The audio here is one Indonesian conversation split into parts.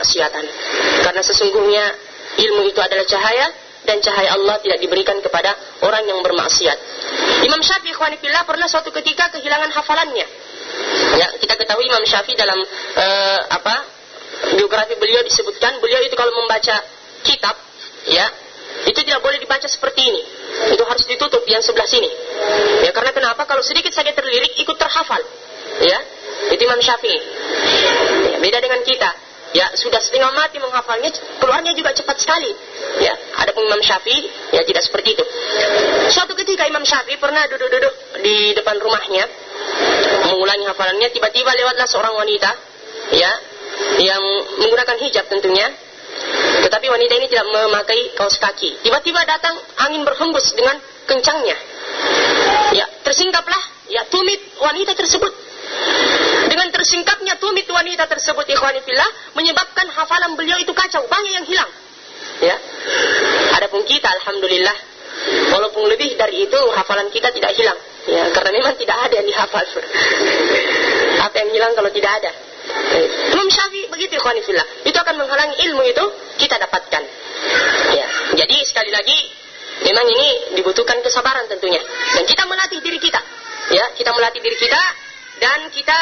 kemaksiatan. Karena sesungguhnya ilmu itu adalah cahaya dan cahaya Allah tidak diberikan kepada orang yang bermaksiat. Imam Syafi'i khwanifillah pernah suatu ketika kehilangan hafalannya. Ya, kita ketahui Imam Syafi'i dalam uh, apa biografi beliau disebutkan beliau itu kalau membaca kitab ya itu tidak boleh dibaca seperti ini. Itu harus ditutup yang sebelah sini. Ya karena kenapa? Kalau sedikit saja terlirik ikut terhafal. Ya, itu Imam Syafi'i. Ya, beda dengan kita. Ya, sudah setengah mati menghafalnya, keluarnya juga cepat sekali. Ya, ada pun Imam Syafi'i, ya tidak seperti itu. Suatu ketika Imam Syafi'i pernah duduk-duduk di depan rumahnya, mengulangi hafalannya, tiba-tiba lewatlah seorang wanita, ya, yang menggunakan hijab tentunya, tetapi wanita ini tidak memakai kaos kaki. Tiba-tiba datang angin berhembus dengan kencangnya. Ya, tersingkaplah, ya tumit wanita tersebut. Dengan tersingkapnya tumit wanita tersebut ikhwanifillah menyebabkan hafalan beliau itu kacau, banyak yang hilang. Ya. Adapun kita alhamdulillah walaupun lebih dari itu hafalan kita tidak hilang. Ya, karena memang tidak ada yang dihafal. Apa yang hilang kalau tidak ada? Imam Syafi'i begitu ikhwanifillah. Itu akan menghalangi ilmu itu kita dapatkan. Ya. Jadi sekali lagi memang ini dibutuhkan kesabaran tentunya. Dan kita melatih diri kita. Ya, kita melatih diri kita dan kita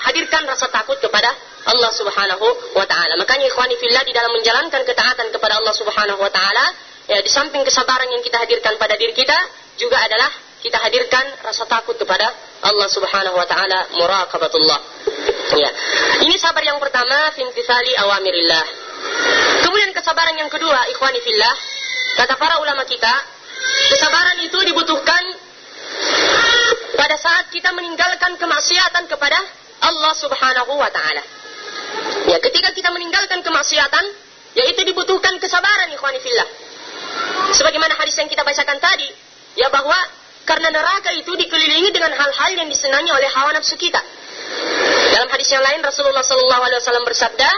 hadirkan rasa takut kepada Allah Subhanahu wa taala. Makanya ikhwani fillah di dalam menjalankan ketaatan kepada Allah Subhanahu wa taala, ya di samping kesabaran yang kita hadirkan pada diri kita, juga adalah kita hadirkan rasa takut kepada Allah Subhanahu wa taala, muraqabatullah. Ya. Ini sabar yang pertama, fintisali awamirillah. Kemudian kesabaran yang kedua, ikhwani fillah, kata para ulama kita, kesabaran itu dibutuhkan pada saat kita meninggalkan kemaksiatan kepada Allah Subhanahu wa taala. Ya, ketika kita meninggalkan kemaksiatan, yaitu dibutuhkan kesabaran ikhwani fillah. Sebagaimana hadis yang kita bacakan tadi, ya bahwa karena neraka itu dikelilingi dengan hal-hal yang disenangi oleh hawa nafsu kita. Dalam hadis yang lain Rasulullah sallallahu alaihi wasallam bersabda,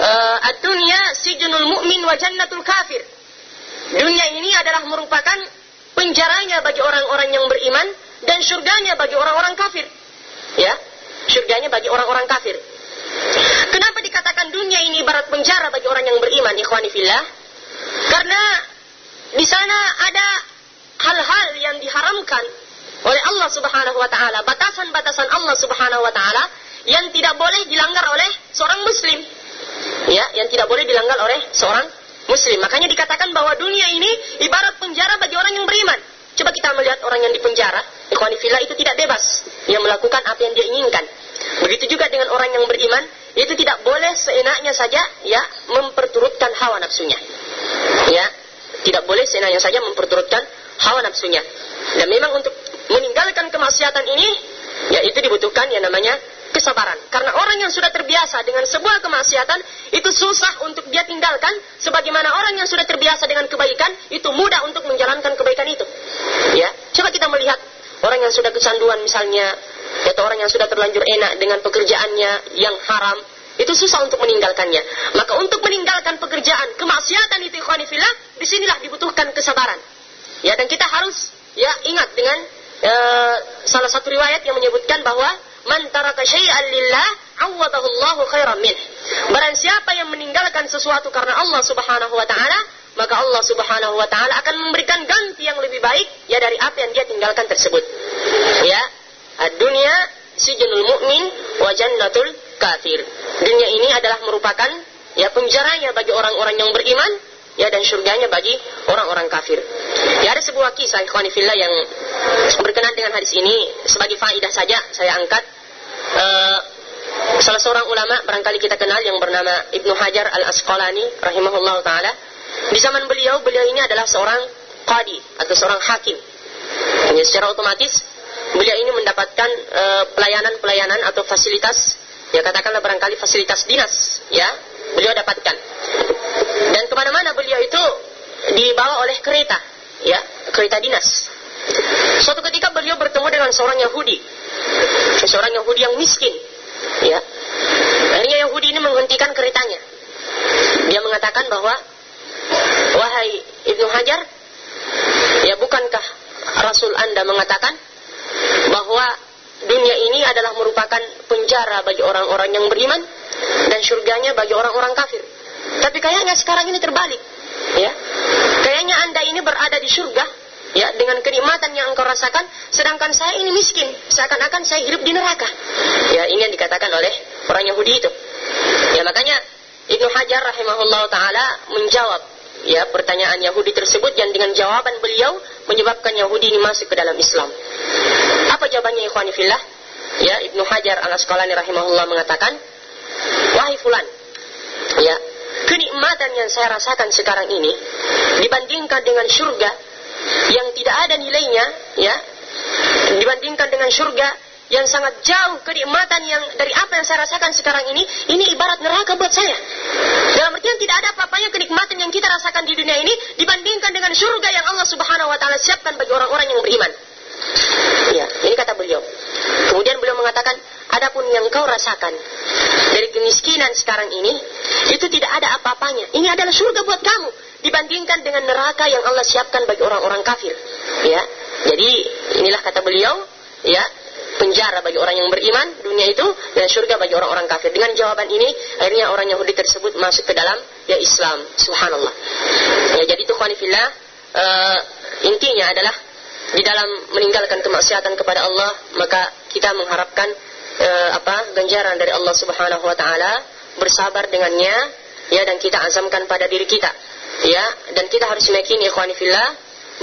eh, "Ad-dunya sijnul mu'min wa jannatul kafir." Dunia ini adalah merupakan penjaranya bagi orang-orang yang beriman dan surganya bagi orang-orang kafir. Ya, surganya bagi orang-orang kafir. Kenapa dikatakan dunia ini ibarat penjara bagi orang yang beriman, ikhwani fillah? Karena di sana ada hal-hal yang diharamkan oleh Allah Subhanahu wa taala, batasan-batasan Allah Subhanahu wa taala yang tidak boleh dilanggar oleh seorang muslim. Ya, yang tidak boleh dilanggar oleh seorang muslim. Makanya dikatakan bahwa dunia ini ibarat penjara bagi orang yang beriman. Coba kita melihat orang yang dipenjara, ikhwani fillah itu tidak bebas yang melakukan apa yang dia inginkan. Begitu juga dengan orang yang beriman, itu tidak boleh seenaknya saja ya memperturutkan hawa nafsunya. Ya, tidak boleh seenaknya saja memperturutkan hawa nafsunya. Dan memang untuk meninggalkan kemaksiatan ini, ya itu dibutuhkan yang namanya kesabaran. Karena orang yang sudah terbiasa dengan sebuah kemaksiatan, itu susah untuk dia tinggalkan, sebagaimana orang yang sudah terbiasa dengan kebaikan, itu mudah untuk menjalankan kebaikan itu. Ya, coba kita melihat orang yang sudah kecanduan misalnya, atau orang yang sudah terlanjur enak dengan pekerjaannya yang haram, itu susah untuk meninggalkannya. Maka untuk meninggalkan pekerjaan kemaksiatan itu ikhwanifillah, di sinilah dibutuhkan kesabaran. Ya, dan kita harus ya ingat dengan uh, salah satu riwayat yang menyebutkan bahwa man taraka syai'an lillah awadahu Allahu khairan min. Barang siapa yang meninggalkan sesuatu karena Allah Subhanahu wa taala, maka Allah Subhanahu wa taala akan memberikan ganti yang lebih baik ya dari apa yang dia tinggalkan tersebut. Ya. Dunia sijnul mu'min wa jannatul kafir. Dunia ini adalah merupakan ya penjaranya bagi orang-orang yang beriman ya dan surganya bagi orang-orang kafir. Ya ada sebuah kisah ikhwani fillah yang berkenaan dengan hadis ini sebagai faidah saja saya angkat uh, salah seorang ulama barangkali kita kenal yang bernama Ibnu Hajar Al-Asqalani rahimahullah taala. Di zaman beliau beliau ini adalah seorang qadi atau seorang hakim. Ya, secara otomatis beliau ini mendapatkan pelayanan-pelayanan uh, atau fasilitas ya katakanlah barangkali fasilitas dinas ya beliau dapatkan dan ke mana-mana beliau itu dibawa oleh kereta, ya kereta dinas. Suatu ketika beliau bertemu dengan seorang Yahudi, seorang Yahudi yang miskin, ya. Akhirnya Yahudi ini menghentikan keretanya. Dia mengatakan bahwa, wahai Ibnu Hajar, ya bukankah Rasul Anda mengatakan bahwa dunia ini adalah merupakan penjara bagi orang-orang yang beriman? dan surganya bagi orang-orang kafir. Tapi kayaknya sekarang ini terbalik, ya. Kayaknya Anda ini berada di surga, ya, dengan kenikmatan yang engkau rasakan, sedangkan saya ini miskin, seakan-akan saya hidup di neraka. Ya, ini yang dikatakan oleh orang Yahudi itu. Ya, makanya Ibnu Hajar rahimahullah taala menjawab ya pertanyaan Yahudi tersebut yang dengan jawaban beliau menyebabkan Yahudi ini masuk ke dalam Islam. Apa jawabannya ikhwani fillah? Ya, Ibnu Hajar Al-Asqalani rahimahullah mengatakan, "Wahai fulan, ya, kenikmatan yang saya rasakan sekarang ini dibandingkan dengan surga yang tidak ada nilainya, ya, dibandingkan dengan surga yang sangat jauh kenikmatan yang dari apa yang saya rasakan sekarang ini, ini ibarat neraka buat saya. Dalam artian tidak ada apa-apanya kenikmatan yang kita rasakan di dunia ini dibandingkan dengan surga yang Allah Subhanahu wa taala siapkan bagi orang-orang yang beriman. Ya, ini kata beliau. Kemudian beliau mengatakan, adapun yang kau rasakan dari kemiskinan sekarang ini, itu tidak ada apa-apanya. Ini adalah surga buat kamu dibandingkan dengan neraka yang Allah siapkan bagi orang-orang kafir. Ya, jadi inilah kata beliau, ya, penjara bagi orang yang beriman dunia itu dan surga bagi orang-orang kafir. Dengan jawaban ini akhirnya orang Yahudi tersebut masuk ke dalam ya Islam. Subhanallah. Ya, jadi itu khanifillah uh, intinya adalah di dalam meninggalkan kemaksiatan kepada Allah maka kita mengharapkan uh, apa ganjaran dari Allah Subhanahu wa taala bersabar dengannya ya dan kita azamkan pada diri kita ya dan kita harus meyakini ikhwanifillah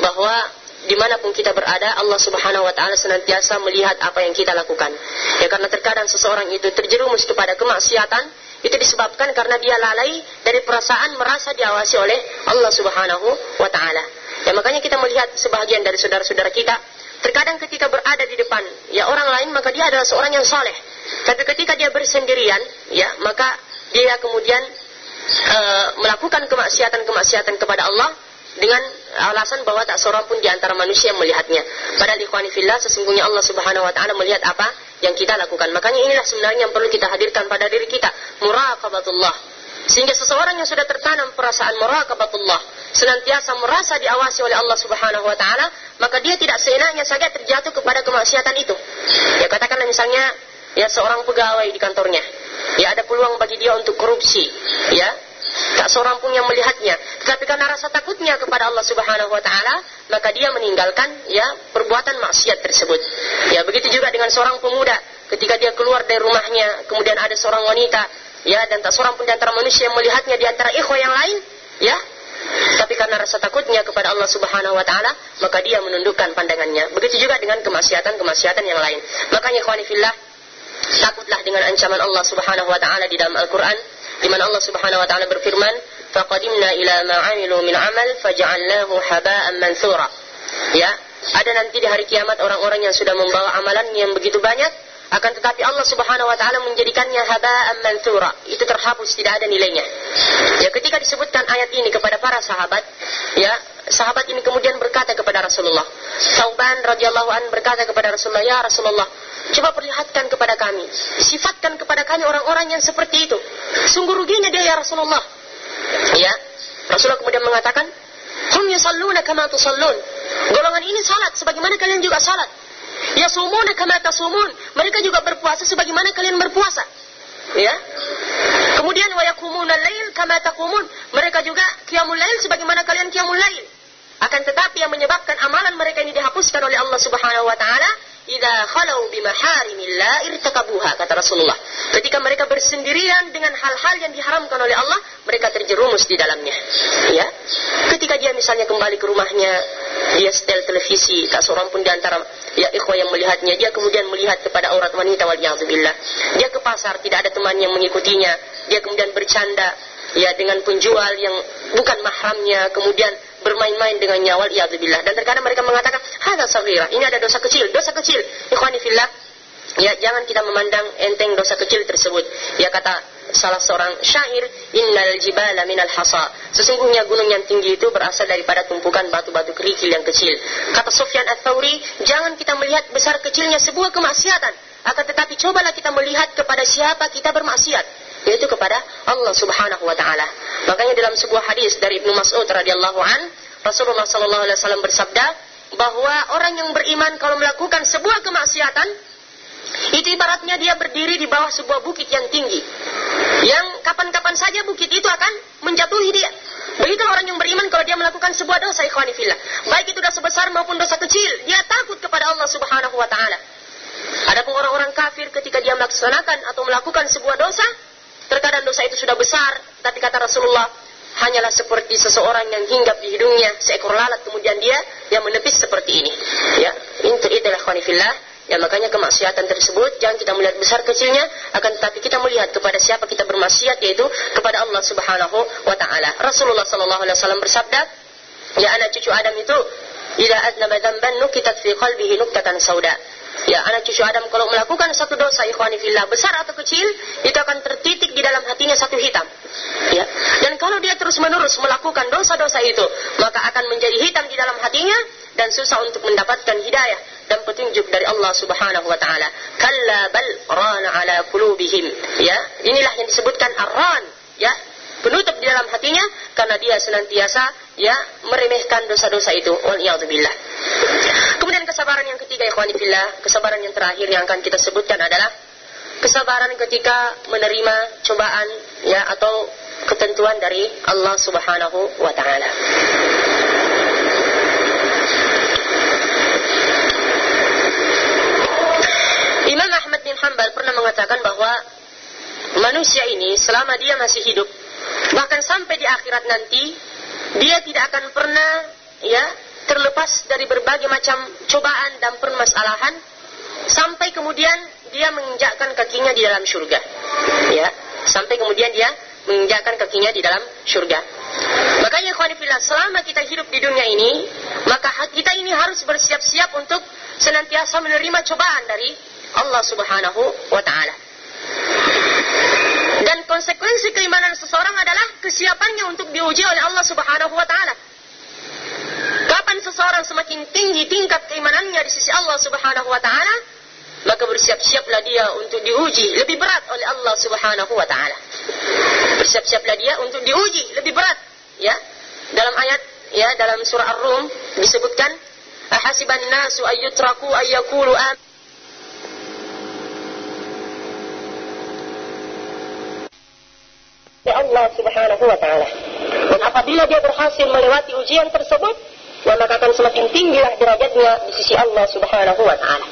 bahwa di mana pun kita berada, Allah Subhanahu Wa Taala senantiasa melihat apa yang kita lakukan. Ya karena terkadang seseorang itu terjerumus kepada kemaksiatan, itu disebabkan karena dia lalai dari perasaan merasa diawasi oleh Allah Subhanahu Wa Taala. Ya makanya kita melihat sebagian dari saudara-saudara kita, terkadang ketika berada di depan ya orang lain maka dia adalah seorang yang soleh. Tapi ketika dia bersendirian, ya maka dia kemudian uh, melakukan kemaksiatan-kemaksiatan kepada Allah dengan alasan bahwa tak seorang pun di antara manusia yang melihatnya. Padahal ikhwani fillah sesungguhnya Allah Subhanahu wa taala melihat apa yang kita lakukan. Makanya inilah sebenarnya yang perlu kita hadirkan pada diri kita, muraqabatullah. Sehingga seseorang yang sudah tertanam perasaan muraqabatullah, senantiasa merasa diawasi oleh Allah Subhanahu wa taala, maka dia tidak seenaknya saja terjatuh kepada kemaksiatan itu. Ya katakanlah misalnya ya seorang pegawai di kantornya. Ya ada peluang bagi dia untuk korupsi, ya Tak seorang pun yang melihatnya. Tetapi karena rasa takutnya kepada Allah Subhanahu wa taala, maka dia meninggalkan ya perbuatan maksiat tersebut. Ya, begitu juga dengan seorang pemuda ketika dia keluar dari rumahnya, kemudian ada seorang wanita, ya dan tak seorang pun di antara manusia yang melihatnya di antara ikhwah yang lain, ya. Tapi karena rasa takutnya kepada Allah Subhanahu wa taala, maka dia menundukkan pandangannya. Begitu juga dengan kemaksiatan-kemaksiatan yang lain. Makanya ikhwani fillah, takutlah dengan ancaman Allah Subhanahu wa taala di dalam Al-Qur'an di mana Allah Subhanahu wa taala berfirman, "Faqadimna ila ma 'amilu min 'amal faj'alnahu haba'an mansura." Ya, ada nanti di hari kiamat orang-orang yang sudah membawa amalan yang begitu banyak, akan tetapi Allah Subhanahu wa taala menjadikannya haba'an mansura. Itu terhapus, tidak ada nilainya. Ya, ketika disebutkan ayat ini kepada para sahabat, ya, sahabat ini kemudian berkata kepada Rasulullah. Sauban radhiyallahu an berkata kepada Rasulullah, "Ya Rasulullah, Coba perlihatkan kepada kami. Sifatkan kepada kami orang-orang yang seperti itu. Sungguh ruginya dia ya Rasulullah. Ya. Rasulullah kemudian mengatakan, Hum yusalluna kama tusallun. Golongan ini salat sebagaimana kalian juga salat. Yasumuna kama tasumun. Mereka juga berpuasa sebagaimana kalian berpuasa. Ya. Kemudian wa yakumuna lail kama taqumun. Mereka juga qiyamul lail sebagaimana kalian qiyamul lail. Akan tetapi yang menyebabkan amalan mereka ini dihapuskan oleh Allah Subhanahu wa taala idza khalau bimaharimillah irtakabuha kata Rasulullah. Ketika mereka bersendirian dengan hal-hal yang diharamkan oleh Allah, mereka terjerumus di dalamnya. Ya. Ketika dia misalnya kembali ke rumahnya, dia setel televisi, tak seorang pun di antara ya ikhwah yang melihatnya, dia kemudian melihat kepada aurat wanita wal billah. Dia ke pasar, tidak ada teman yang mengikutinya, dia kemudian bercanda ya dengan penjual yang bukan mahramnya, kemudian bermain-main dengan nyawa billah dan terkadang mereka mengatakan hada saghira. Ini ada dosa kecil dosa kecil. Ikhwani fillah ya jangan kita memandang enteng dosa kecil tersebut. Ya kata salah seorang syair innal jibala minal hasa. Sesungguhnya gunung yang tinggi itu berasal daripada tumpukan batu-batu kerikil yang kecil. Kata Sufyan ats-Tsauri jangan kita melihat besar kecilnya sebuah kemaksiatan. Akan tetapi cobalah kita melihat kepada siapa kita bermaksiat yaitu kepada Allah Subhanahu wa taala. Makanya dalam sebuah hadis dari Ibnu Mas'ud radhiyallahu an, Rasulullah sallallahu alaihi wasallam bersabda bahwa orang yang beriman kalau melakukan sebuah kemaksiatan Itu ibaratnya dia berdiri di bawah sebuah bukit yang tinggi. Yang kapan-kapan saja bukit itu akan menjatuhi dia. Begitu orang yang beriman kalau dia melakukan sebuah dosa ikhwanifillah. Baik itu dosa besar maupun dosa kecil. Dia takut kepada Allah subhanahu wa ta'ala. Adapun orang-orang kafir ketika dia melaksanakan atau melakukan sebuah dosa, terkadang dosa itu sudah besar, tapi kata Rasulullah, hanyalah seperti seseorang yang hinggap di hidungnya seekor lalat kemudian dia yang menepis seperti ini. Ya, itu itulah khonifillah. Ya makanya kemaksiatan tersebut jangan kita melihat besar kecilnya, akan tetapi kita melihat kepada siapa kita bermaksiat yaitu kepada Allah Subhanahu wa taala. Rasulullah sallallahu alaihi wasallam bersabda, "Ya anak cucu Adam itu, idza aznaba dzamban nukitat fi qalbihi nuktatan sauda." Ya, anak cucu Adam kalau melakukan satu dosa ikhwani fillah besar atau kecil, itu akan tertitik di dalam hatinya satu hitam. Ya. Dan kalau dia terus-menerus melakukan dosa-dosa itu, maka akan menjadi hitam di dalam hatinya dan susah untuk mendapatkan hidayah dan petunjuk dari Allah Subhanahu wa taala. Kalla bal rana ala qulubihim. Ya, inilah yang disebutkan arran, ya, penutup di dalam hatinya karena dia senantiasa ya meremehkan dosa-dosa itu. Waliyadzubillah. Kemudian kesabaran yang ketiga ikhwani fillah, kesabaran yang terakhir yang akan kita sebutkan adalah kesabaran ketika menerima cobaan ya atau ketentuan dari Allah Subhanahu wa taala. Imam Ahmad bin Hanbal pernah mengatakan bahwa manusia ini selama dia masih hidup Bahkan sampai di akhirat nanti dia tidak akan pernah ya terlepas dari berbagai macam cobaan dan permasalahan sampai kemudian dia menginjakkan kakinya di dalam surga. Ya, sampai kemudian dia menginjakkan kakinya di dalam surga. Makanya khwanifillah, selama kita hidup di dunia ini, maka kita ini harus bersiap-siap untuk senantiasa menerima cobaan dari Allah Subhanahu wa taala. Konsekuensi keimanan seseorang adalah kesiapannya untuk diuji oleh Allah Subhanahu wa taala. Kapan seseorang semakin tinggi tingkat keimanannya di sisi Allah Subhanahu wa taala, maka bersiap-siaplah dia untuk diuji lebih berat oleh Allah Subhanahu wa taala. Bersiap-siaplah dia untuk diuji lebih berat, ya. Dalam ayat ya dalam surah Ar-Rum disebutkan ahasiban nasu ayyutraku ayyakulu amin Allah Subhanahu wa taala. Dan apabila dia berhasil melewati ujian tersebut, ya maka akan semakin tinggilah derajatnya di sisi Allah Subhanahu wa taala.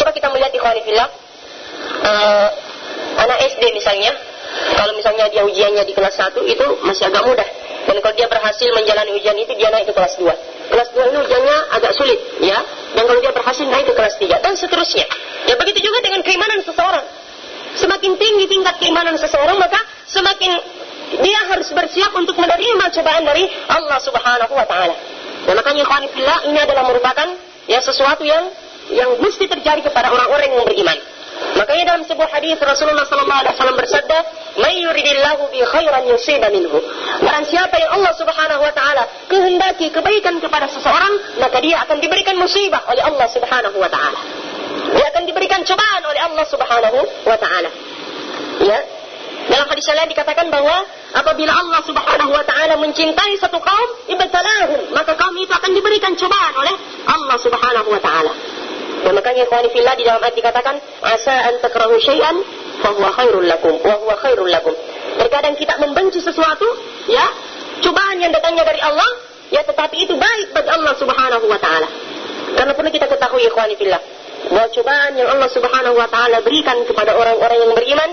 Coba kita melihat ikhwan fillah uh, anak SD misalnya, kalau misalnya dia ujiannya di kelas 1 itu masih agak mudah. Dan kalau dia berhasil menjalani ujian itu dia naik ke kelas 2. Kelas 2 ini ujiannya agak sulit, ya. Dan kalau dia berhasil naik ke kelas 3 dan seterusnya. Ya begitu juga dengan keimanan seseorang. Semakin tinggi tingkat keimanan seseorang maka semakin dia harus bersiap untuk menerima cobaan dari Allah Subhanahu wa taala. Dan makanya ikhwanillah ini adalah merupakan ya sesuatu yang yang mesti terjadi kepada orang-orang yang beriman. Makanya dalam sebuah hadis Rasulullah sallallahu alaihi wasallam bersabda, "May yuridillahu bi khairan yusiba minhu." Barang siapa yang Allah Subhanahu wa taala kehendaki kebaikan kepada seseorang, maka dia akan diberikan musibah oleh Allah Subhanahu wa taala. Dia akan diberikan cobaan oleh Allah Subhanahu wa taala. Ya, dalam hadis lain dikatakan bahwa apabila Allah Subhanahu wa taala mencintai satu kaum, ibtalahum, maka kaum itu akan diberikan cobaan oleh Allah Subhanahu wa taala. Dan makanya ikhwani fillah di dalam ayat dikatakan asa an takrahu syai'an fa huwa khairul lakum wa huwa khairul lakum. Terkadang kita membenci sesuatu, ya, cobaan yang datangnya dari Allah, ya tetapi itu baik bagi Allah Subhanahu wa taala. Karena perlu kita ketahui ikhwani fillah bahwa cobaan yang Allah Subhanahu wa taala berikan kepada orang-orang yang beriman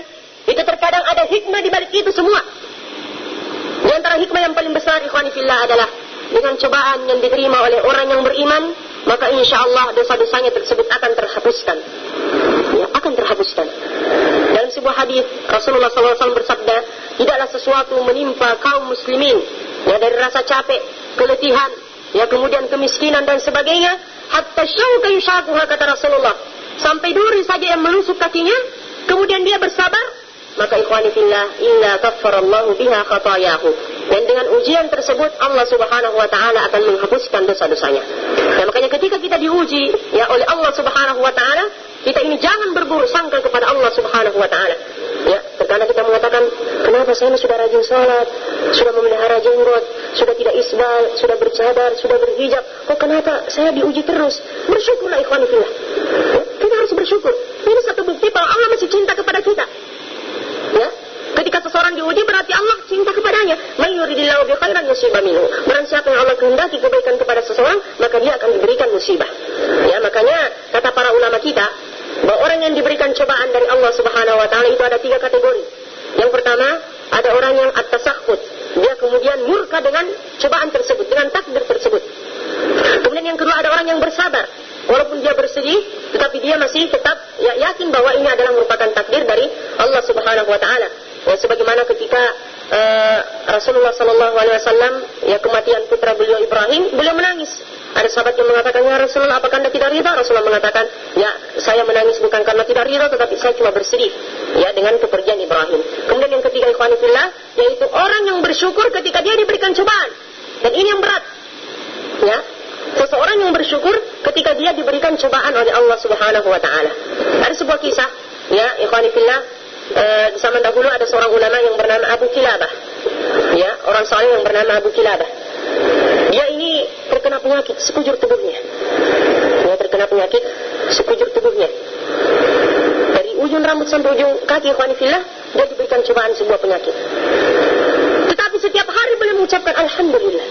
itu terkadang ada hikmah di balik itu semua. Di antara hikmah yang paling besar ikhwan fillah adalah dengan cobaan yang diterima oleh orang yang beriman, maka insya Allah dosa-dosanya tersebut akan terhapuskan. Ya, akan terhapuskan. Dalam sebuah hadis Rasulullah SAW bersabda, tidaklah sesuatu menimpa kaum muslimin ya dari rasa capek, keletihan, ya kemudian kemiskinan dan sebagainya, hatta syauka yushakuha kata Rasulullah. Sampai duri saja yang menusuk kakinya, kemudian dia bersabar, maka ikhwani fillah inna kaffarallahu biha khatayahu dan dengan ujian tersebut Allah Subhanahu wa taala akan menghapuskan dosa-dosanya. Dan makanya ketika kita diuji ya oleh Allah Subhanahu wa taala, kita ini jangan berburuk sangka kepada Allah Subhanahu wa taala. Ya, karena kita mengatakan, kenapa saya sudah rajin sholat, sudah memelihara jenggot, sudah tidak isbal, sudah bercadar, sudah berhijab, kok kenapa saya diuji terus? Bersyukurlah ikhwan fillah. Ya, kita harus bersyukur. Ini satu bukti bahwa Allah masih cinta kepada kita. Ya, Ketika seseorang diuji berarti Allah cinta kepadanya. Mayyuridillahu bi khairan yusibah minhu. Barang siapa yang Allah kehendaki kebaikan kepada seseorang, maka dia akan diberikan musibah. Ya, makanya kata para ulama kita bahwa orang yang diberikan cobaan dari Allah Subhanahu wa taala itu ada tiga kategori. Yang pertama, ada orang yang at-tasakhut. Dia kemudian murka dengan cobaan tersebut, dengan takdir tersebut. Kemudian yang kedua ada orang yang bersabar. Walaupun dia bersedih, tetapi dia masih tetap ya, yakin bahwa ini adalah merupakan takdir dari Allah Subhanahu wa taala. Ya, sebagaimana ketika uh, Rasulullah Sallallahu Alaihi Wasallam ya kematian putra beliau Ibrahim, beliau menangis. Ada sahabat yang mengatakan, ya Rasulullah, apakah anda tidak ridha? Rasulullah mengatakan, ya saya menangis bukan karena tidak ridha, tetapi saya cuma bersedih ya dengan kepergian Ibrahim. Kemudian yang ketiga, ikhwanifillah, yaitu orang yang bersyukur ketika dia diberikan cobaan. Dan ini yang berat. Ya, seseorang yang bersyukur ketika dia diberikan cobaan oleh Allah Subhanahu wa taala. Ada sebuah kisah, ya, ikhwanifillah, Eh, di zaman dahulu ada seorang ulama yang bernama Abu Kilabah. Ya, orang saleh yang bernama Abu Kilabah. Dia ini terkena penyakit sekujur tubuhnya. Dia terkena penyakit sekujur tubuhnya. Dari ujung rambut sampai ujung kaki ikhwanifillah, dia diberikan cobaan sebuah penyakit. Tetapi setiap hari boleh mengucapkan Alhamdulillah.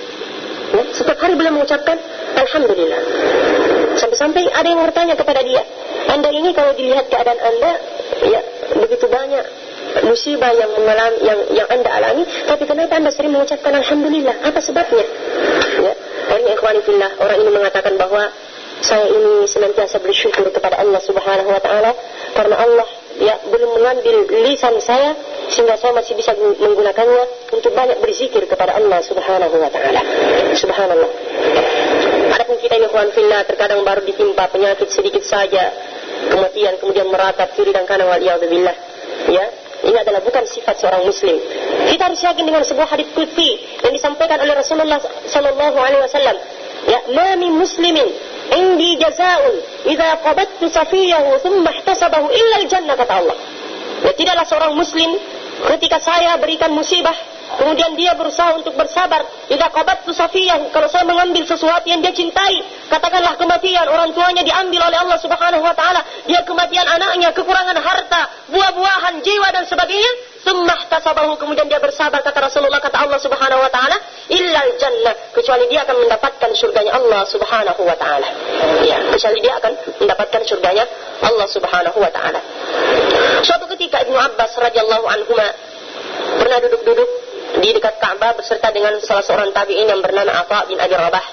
Setiap hari boleh mengucapkan Alhamdulillah. Sampai-sampai ada yang bertanya kepada dia, Anda ini kalau dilihat keadaan Anda, ya begitu banyak musibah yang mengalami yang yang anda alami, tapi kenapa anda sering mengucapkan alhamdulillah? Apa sebabnya? Ya, akhirnya ikhwani fillah, orang ini mengatakan bahwa saya ini senantiasa bersyukur kepada Allah Subhanahu wa taala karena Allah ya belum mengambil lisan saya sehingga saya masih bisa menggunakannya untuk banyak berzikir kepada Allah Subhanahu wa taala. Subhanallah. Adapun kita ini ikhwan fillah terkadang baru ditimpa penyakit sedikit saja kematian kemudian meratap kiri dan kanan wal billah. Ya, ini adalah bukan sifat seorang muslim. Kita harus yakin dengan sebuah hadis qudsi yang disampaikan oleh Rasulullah sallallahu alaihi wasallam. Ya, ma min muslimin indi jazaa'un idza qabattu safiyahu thumma ihtasabahu illa al-jannah kata Allah. Ya, tidaklah seorang muslim ketika saya berikan musibah Kemudian dia berusaha untuk bersabar. Jika kabat safiyahu, kalau saya mengambil sesuatu yang dia cintai, katakanlah kematian, orang tuanya diambil oleh Allah Subhanahu wa taala, dia kematian anaknya, kekurangan harta, buah-buahan, jiwa dan sebagainya, Summah tasabahu kemudian dia bersabar kata Rasulullah kata Allah Subhanahu wa taala illal jannah kecuali dia akan mendapatkan surganya Allah Subhanahu wa taala. Ya, kecuali dia akan mendapatkan surganya Allah Subhanahu wa taala. Suatu ketika Ibnu Abbas radhiyallahu anhu pernah duduk-duduk di dekat Ka'bah beserta dengan salah seorang tabi'in yang bernama Afa bin Abi Rabah.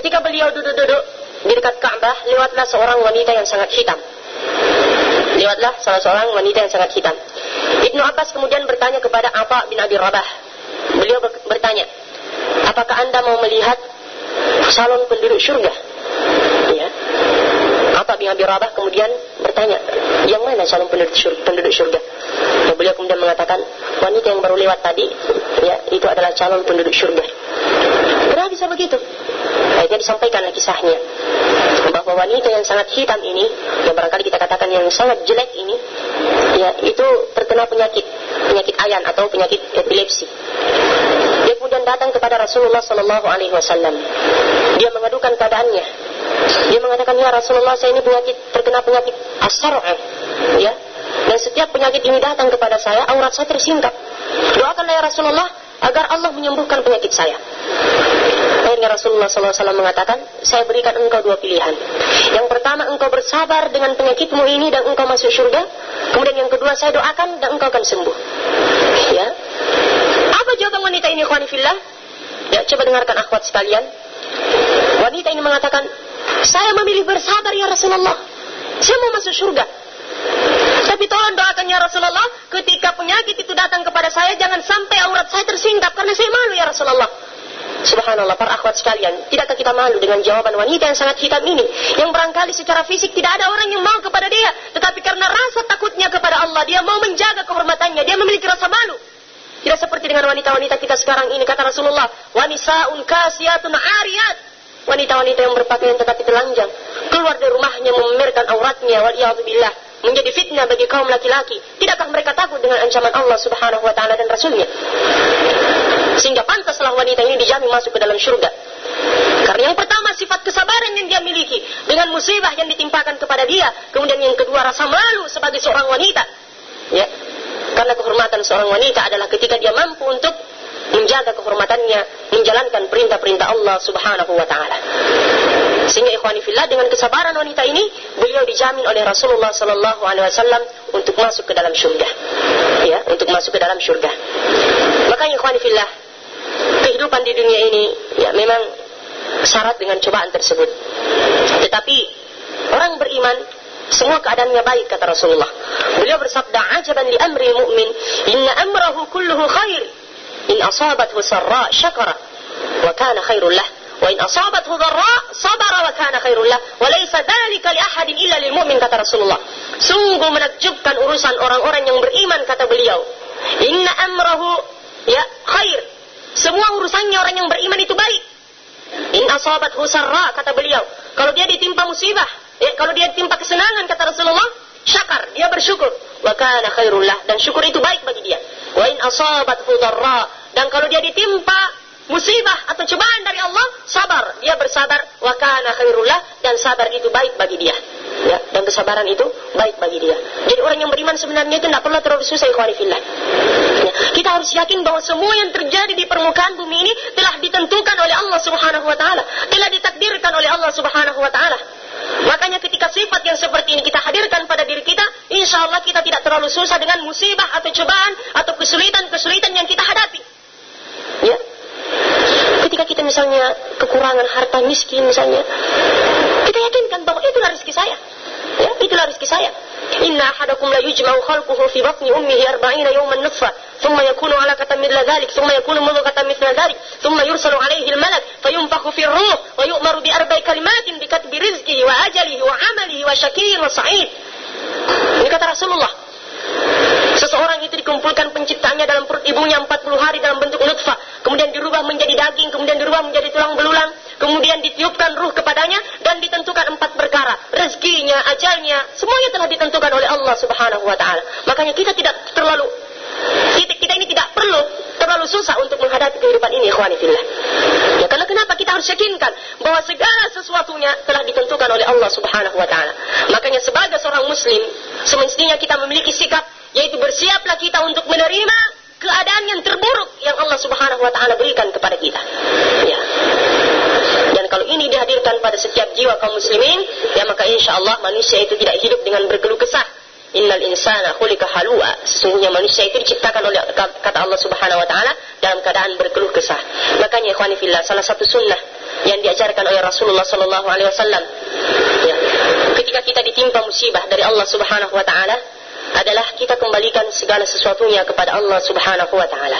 Ketika beliau duduk-duduk di dekat Ka'bah, lewatlah seorang wanita yang sangat hitam. Lewatlah salah seorang wanita yang sangat hitam. Ibnu Abbas kemudian bertanya kepada Afa bin Abi Rabah. Beliau bertanya, apakah anda mau melihat salon penduduk surga? Ya. Afa bin Abi Rabah kemudian bertanya, yang mana calon penduduk surga? Penduduk surga? Ya, beliau kemudian mengatakan, wanita yang baru lewat tadi, ya itu adalah calon penduduk surga. Kenapa bisa begitu? Akhirnya disampaikan kisahnya bahwa wanita yang sangat hitam ini, yang barangkali kita katakan yang sangat jelek ini, ya itu terkena penyakit, penyakit ayan atau penyakit epilepsi. Dia kemudian datang kepada Rasulullah Sallallahu Alaihi Wasallam. Dia mengadukan keadaannya. Dia mengatakan ya Rasulullah saya ini penyakit terkena penyakit asar, ya dan setiap penyakit ini datang kepada saya, aurat saya tersingkap. Doakanlah ya Rasulullah agar Allah menyembuhkan penyakit saya. Akhirnya Rasulullah SAW mengatakan, saya berikan engkau dua pilihan. Yang pertama, engkau bersabar dengan penyakitmu ini dan engkau masuk surga. Kemudian yang kedua, saya doakan dan engkau akan sembuh. Ya. Apa jawaban wanita ini, khanifillah? Ya, coba dengarkan akhwat sekalian. Wanita ini mengatakan, saya memilih bersabar ya Rasulullah. Saya mau masuk surga. Tapi tolong doakan ya Rasulullah, ketika penyakit itu datang kepada saya, jangan sampai aurat saya tersingkap, karena saya malu ya Rasulullah. Subhanallah, para akhwat sekalian, tidakkah kita malu dengan jawaban wanita yang sangat hitam ini? Yang barangkali secara fisik tidak ada orang yang mau kepada dia, tetapi karena rasa takutnya kepada Allah, dia mau menjaga kehormatannya, dia memiliki rasa malu. Tidak seperti dengan wanita-wanita kita sekarang ini, kata Rasulullah, ariyat. Wanita-wanita yang berpakaian tetapi telanjang, keluar dari rumahnya memamerkan auratnya, waliyahzubillah menjadi fitnah bagi kaum laki-laki. Tidakkah mereka takut dengan ancaman Allah Subhanahu wa taala dan rasulnya? Sehingga pantaslah wanita ini dijamin masuk ke dalam surga. Karena yang pertama sifat kesabaran yang dia miliki dengan musibah yang ditimpakan kepada dia. Kemudian yang kedua rasa malu sebagai seorang wanita. Ya. Karena kehormatan seorang wanita adalah ketika dia mampu untuk menjaga kehormatannya, menjalankan perintah-perintah Allah Subhanahu wa taala. Sehingga ikhwani fillah dengan kesabaran wanita ini beliau dijamin oleh Rasulullah sallallahu alaihi wasallam untuk masuk ke dalam syurga. Ya, untuk masuk ke dalam syurga. Maka ikhwani fillah kehidupan di dunia ini ya memang syarat dengan cobaan tersebut. Tetapi orang beriman semua keadaannya baik kata Rasulullah. Beliau bersabda ajaban li amri mu'min inna amrahu kulluhu khair in asabathu sarra syakara wa kana khairul lahu وإن أصابته asabathu صبر وكان خير kana وليس ذلك لأحد إلا للمؤمن li ahadin kata Rasulullah. Sungguh menakjubkan urusan orang-orang yang beriman kata beliau. Inna amrahu ya khair. Semua urusannya orang yang beriman itu baik. In asabat husarra kata beliau. Kalau dia ditimpa musibah, ya, kalau dia ditimpa kesenangan kata Rasulullah, syakar, dia bersyukur. Wa kana khairullah dan syukur itu baik bagi dia. Wa in asabat dan kalau dia ditimpa musibah atau cobaan dari Allah, sabar. Dia bersabar wa kana khairullah dan sabar itu baik bagi dia. Ya, dan kesabaran itu baik bagi dia. Jadi orang yang beriman sebenarnya itu tidak perlu terlalu susah ikhwani fillah. Ya, kita harus yakin bahwa semua yang terjadi di permukaan bumi ini telah ditentukan oleh Allah Subhanahu wa taala, telah ditakdirkan oleh Allah Subhanahu wa taala. Makanya ketika sifat yang seperti ini kita hadirkan pada diri kita, insya Allah kita tidak terlalu susah dengan musibah atau cobaan atau kesulitan-kesulitan yang kita hadapi. Ya. Ketika kita misalnya kekurangan harta miskin misalnya, kita yakinkan bahwa itulah rezeki saya. Ya, itulah rezeki saya. Inna ahadakum la yujma'u khalquhu fi batni ummihi arba'ina yawman nutfa ثم يكون علقة مثل ذلك ثم يكون مضغة مثل ذلك ثم يرسل عليه الملك فينفخ في الروح ويؤمر بأربع كلمات بكتب رزقه وأجله وعمله وشكي وسعيد ini kata Rasulullah Seseorang itu dikumpulkan penciptanya dalam perut ibunya 40 hari dalam bentuk nutfah. Kemudian dirubah menjadi daging, kemudian dirubah menjadi tulang belulang. Kemudian ditiupkan ruh kepadanya dan ditentukan empat perkara. Rezekinya, ajalnya, semuanya telah ditentukan oleh Allah subhanahu wa ta'ala. Makanya kita tidak terlalu kita, kita ini tidak perlu terlalu susah untuk menghadapi kehidupan ini, ikhwani fillah. Ya, karena kenapa kita harus yakinkan bahwa segala sesuatunya telah ditentukan oleh Allah Subhanahu wa taala. Makanya sebagai seorang muslim, semestinya kita memiliki sikap yaitu bersiaplah kita untuk menerima keadaan yang terburuk yang Allah Subhanahu wa taala berikan kepada kita. Ya. Dan kalau ini dihadirkan pada setiap jiwa kaum muslimin, ya maka insya Allah manusia itu tidak hidup dengan berkeluh kesah Innal insana khuliqa halua. Sesungguhnya manusia itu diciptakan oleh kata Allah Subhanahu wa taala dalam keadaan berkeluh kesah. Makanya ikhwani fillah, salah satu sunnah yang diajarkan oleh Rasulullah sallallahu alaihi wasallam ya, ketika kita ditimpa musibah dari Allah Subhanahu wa taala adalah kita kembalikan segala sesuatunya kepada Allah Subhanahu wa taala.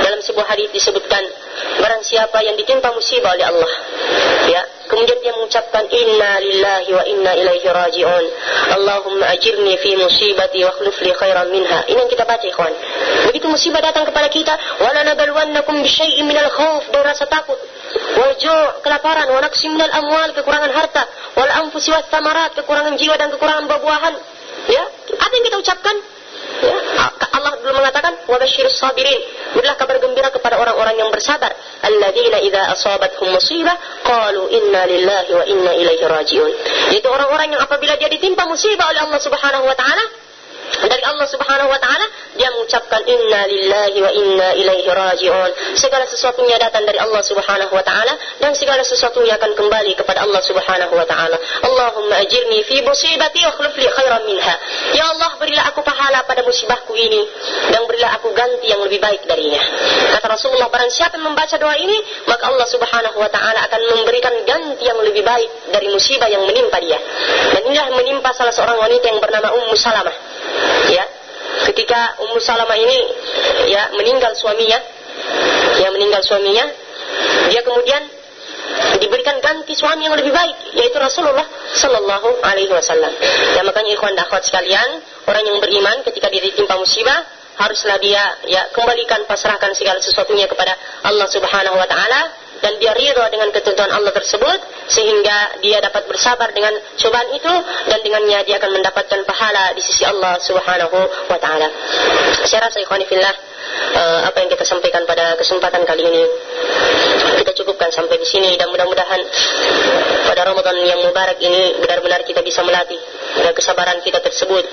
Dalam sebuah hadis disebutkan barang siapa yang ditimpa musibah oleh Allah ya kemudian dia mengucapkan inna lillahi wa inna ilaihi rajiun. Allahumma ajirni fi musibati wa khluf li khairan minha. Ini yang kita baca ikhwan. Begitu musibah datang kepada kita wala nabalwannakum bisyai'in minal khauf dari rasa takut. Wal kelaparan. Wa naqsi minal amwal kekurangan harta. Wal anfusi was kekurangan jiwa dan kekurangan buah-buahan Ya, apa yang kita ucapkan? Ya, Allah dulu mengatakan wabasyirus sabirin. Berilah kabar gembira kepada orang-orang yang bersabar. Alladzina idza asabatuhum musibah qalu inna lillahi wa inna ilaihi rajiun. Itu orang-orang yang apabila dia ditimpa musibah oleh Allah Subhanahu wa taala, dari Allah Subhanahu wa taala dia mengucapkan inna lillahi wa inna ilaihi rajiun. Segala sesuatunya datang dari Allah Subhanahu wa taala dan segala sesuatunya akan kembali kepada Allah Subhanahu wa taala. Allahumma ajirni fi musibati wa khluf li khairan minha. Ya Allah berilah aku pahala pada musibahku ini dan berilah aku ganti yang lebih baik darinya. Kata Rasulullah barang siapa yang membaca doa ini maka Allah Subhanahu wa taala akan memberikan ganti yang lebih baik dari musibah yang menimpa dia. Dan inilah menimpa salah seorang wanita yang bernama Ummu Salamah. Ya ketika Ummu Salamah ini ya meninggal suaminya ya meninggal suaminya dia kemudian diberikan ganti suami yang lebih baik yaitu Rasulullah Sallallahu Alaihi Wasallam. Ya makanya ikhwan dan akhwat sekalian orang yang beriman ketika dia ditimpa musibah haruslah dia ya kembalikan pasrahkan segala sesuatunya kepada Allah Subhanahu Wa Taala dan dia ridho dengan ketentuan Allah tersebut sehingga dia dapat bersabar dengan cobaan itu dan dengannya dia akan mendapatkan pahala di sisi Allah Subhanahu wa taala. Saya rasa uh, apa yang kita sampaikan pada kesempatan kali ini. Kita cukupkan sampai di sini. Dan mudah-mudahan pada Ramadan yang mubarak ini benar-benar kita bisa melatih. Ya, kesabaran kita tersebut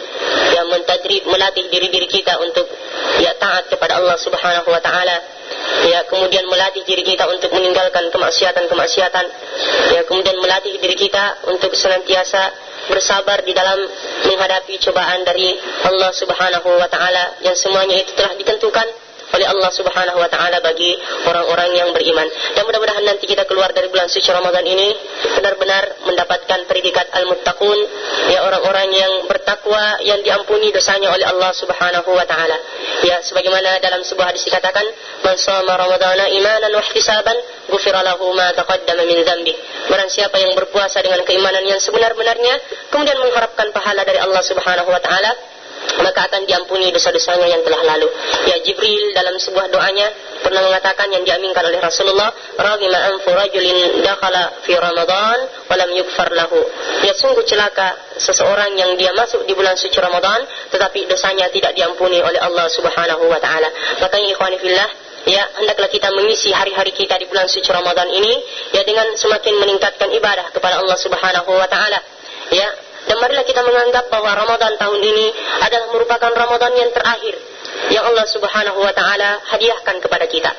yang mentadrib melatih diri-diri kita untuk ya taat kepada Allah Subhanahu wa taala. Ya kemudian melatih diri kita untuk meninggalkan kemaksiatan-kemaksiatan. Ya kemudian melatih diri kita untuk senantiasa bersabar di dalam menghadapi cobaan dari Allah Subhanahu wa taala. Yang semuanya itu telah ditentukan oleh Allah Subhanahu wa taala bagi orang-orang yang beriman. Dan mudah-mudahan nanti kita keluar dari bulan suci Ramadan ini benar-benar mendapatkan predikat al-muttaqun, ya orang-orang yang bertakwa yang diampuni dosanya oleh Allah Subhanahu wa taala. Ya, sebagaimana dalam sebuah hadis dikatakan, "Man shoma Ramadana imanan wa ihtisaban, ghufira lahu ma taqaddama min dzambi." Barang siapa yang berpuasa dengan keimanan yang sebenar-benarnya, kemudian mengharapkan pahala dari Allah Subhanahu wa taala, maka akan diampuni dosa-dosanya yang telah lalu. Ya Jibril dalam sebuah doanya pernah mengatakan yang diaminkan oleh Rasulullah, "Raghima anfu rajulin dakhala fi Ramadan wa lam lahu." Ya sungguh celaka seseorang yang dia masuk di bulan suci Ramadan tetapi dosanya tidak diampuni oleh Allah Subhanahu wa taala. Makanya ikhwani fillah, ya hendaklah kita mengisi hari-hari kita di bulan suci Ramadan ini ya dengan semakin meningkatkan ibadah kepada Allah Subhanahu wa taala. Ya, dan marilah kita menganggap bahwa Ramadan tahun ini adalah merupakan Ramadan yang terakhir yang Allah Subhanahu wa taala hadiahkan kepada kita.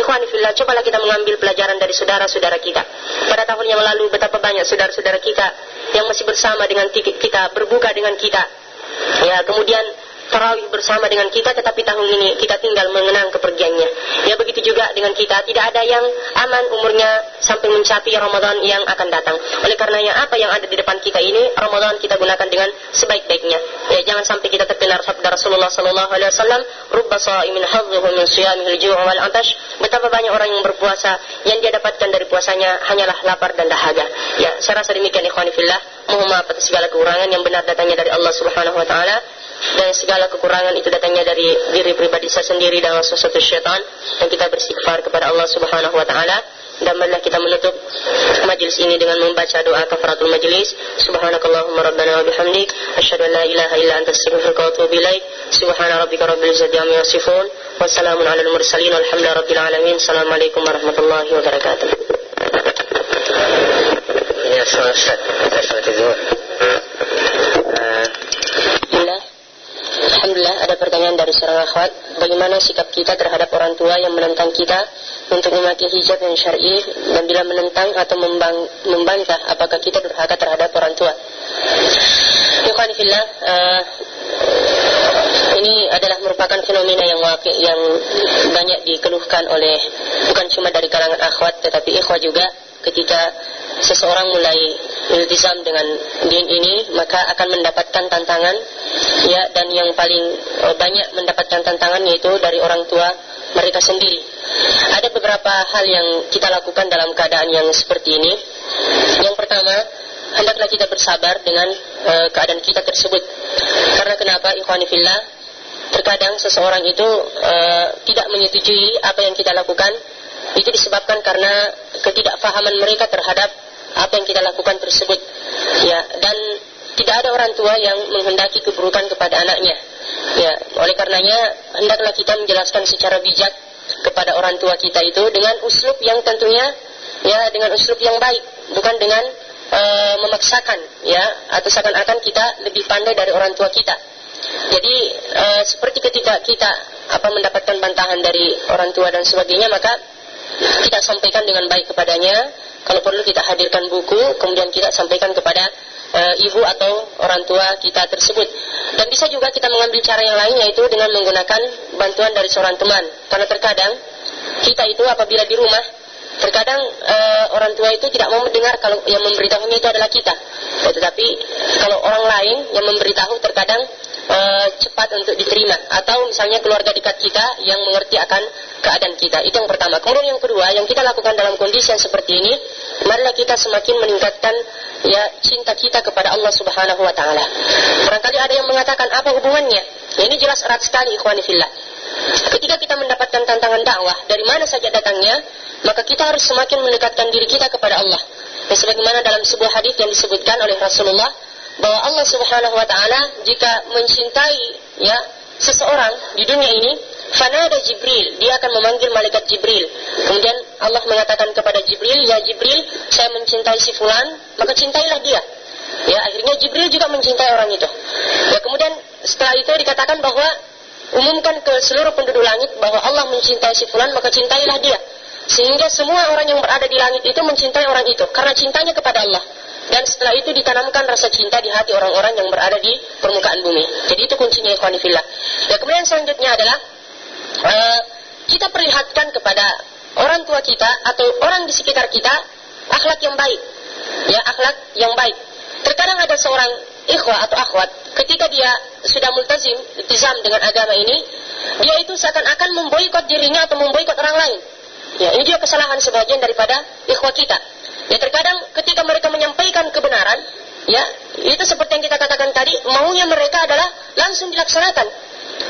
Ikhwani fillah, cobalah kita mengambil pelajaran dari saudara-saudara kita. Pada tahun yang lalu betapa banyak saudara-saudara kita yang masih bersama dengan kita, berbuka dengan kita. Ya, kemudian tarawih bersama dengan kita tetapi tahun ini kita tinggal mengenang kepergiannya. Ya begitu juga dengan kita tidak ada yang aman umurnya sampai mencapai Ramadan yang akan datang. Oleh karenanya apa yang ada di depan kita ini Ramadan kita gunakan dengan sebaik-baiknya. Ya jangan sampai kita terkena sabda Rasulullah sallallahu alaihi wasallam, "Rubba sha'imin hadzuhu min shiyamihi al-ju' wal 'atash." Betapa banyak orang yang berpuasa yang dia dapatkan dari puasanya hanyalah lapar dan dahaga. Ya, saya rasa demikian ikhwan fillah. Mohon maaf atas segala kekurangan yang benar datangnya dari Allah Subhanahu wa taala dan segala kekurangan itu datangnya dari diri pribadi saya sendiri dan sesuatu syaitan. Dan kita beristighfar kepada Allah Subhanahu wa taala. Dan marilah kita menutup majlis ini dengan membaca doa kafaratul majlis. Subhanakallahumma rabbana wa bihamdik. Asyhadu an la ilaha illa anta astaghfiruka wa atubu ilaik. Subhana rabbika rabbil izzati amma yasifun. Wa salamun alal mursalin. Walhamdulillahi rabbil alamin. Assalamualaikum warahmatullahi wabarakatuh. Ya salat salat zuhur Alhamdulillah ada pertanyaan dari seorang akhwat. Bagaimana sikap kita terhadap orang tua yang menentang kita Untuk memakai hijab yang syar'i? Dan bila menentang atau membang, membantah Apakah kita durhaka terhadap orang tua? Yukhanifillah uh, eh, Ini adalah merupakan fenomena yang yang banyak dikeluhkan oleh Bukan cuma dari kalangan akhwat Tetapi ikhwat juga ketika seseorang mulai iltizam dengan din ini maka akan mendapatkan tantangan ya dan yang paling uh, banyak mendapatkan tantangan yaitu dari orang tua mereka sendiri. Ada beberapa hal yang kita lakukan dalam keadaan yang seperti ini. Yang pertama, hendaklah kita bersabar dengan uh, keadaan kita tersebut. Karena kenapa ikhwanifillah? Terkadang seseorang itu uh, tidak menyetujui apa yang kita lakukan itu disebabkan karena ketidakfahaman mereka terhadap apa yang kita lakukan tersebut. Ya dan tidak ada orang tua yang menghendaki keburukan kepada anaknya. Ya oleh karenanya hendaklah kita menjelaskan secara bijak kepada orang tua kita itu dengan uslub yang tentunya ya dengan uslub yang baik bukan dengan e, memaksakan ya atau seakan-akan kita lebih pandai dari orang tua kita. Jadi e, seperti ketika kita apa mendapatkan bantahan dari orang tua dan sebagainya maka kita sampaikan dengan baik kepadanya kalau perlu kita hadirkan buku kemudian kita sampaikan kepada e, ibu atau orang tua kita tersebut. Dan bisa juga kita mengambil cara yang lain yaitu dengan menggunakan bantuan dari seorang teman. Karena terkadang kita itu apabila di rumah terkadang e, orang tua itu tidak mau mendengar kalau yang memberitahunya itu adalah kita. Tetapi kalau orang lain yang memberitahu terkadang e, cepat untuk diterima atau misalnya keluarga dekat kita yang mengerti akan keadaan kita. Itu yang pertama. Kemudian yang kedua, yang kita lakukan dalam kondisi yang seperti ini, marilah kita semakin meningkatkan ya cinta kita kepada Allah Subhanahu wa taala. Barangkali ada yang mengatakan apa hubungannya? Ya, ini jelas erat sekali ikhwani fillah. Ketika kita mendapatkan tantangan dakwah dari mana saja datangnya, maka kita harus semakin mendekatkan diri kita kepada Allah. Dan sebagaimana dalam sebuah hadis yang disebutkan oleh Rasulullah bahwa Allah Subhanahu wa taala jika mencintai ya seseorang di dunia ini fanada Jibril, dia akan memanggil malaikat Jibril. Kemudian Allah mengatakan kepada Jibril, "Ya Jibril, saya mencintai si fulan, maka cintailah dia." Ya, akhirnya Jibril juga mencintai orang itu. Ya, kemudian setelah itu dikatakan bahwa umumkan ke seluruh penduduk langit bahwa Allah mencintai si fulan, maka cintailah dia. Sehingga semua orang yang berada di langit itu mencintai orang itu karena cintanya kepada Allah. Dan setelah itu ditanamkan rasa cinta di hati orang-orang yang berada di permukaan bumi. Jadi itu kuncinya ikhwanifillah. Ya, kemudian selanjutnya adalah uh, kita perlihatkan kepada orang tua kita atau orang di sekitar kita akhlak yang baik. Ya, akhlak yang baik. Terkadang ada seorang ikhwah atau akhwat ketika dia sudah multazim, iltizam dengan agama ini, dia itu seakan-akan memboikot dirinya atau memboikot orang lain. Ya, ini juga kesalahan sebagian daripada ikhwah kita. Ya, terkadang ketika mereka menyampaikan kebenaran, ya, itu seperti yang kita katakan tadi, maunya mereka adalah langsung dilaksanakan.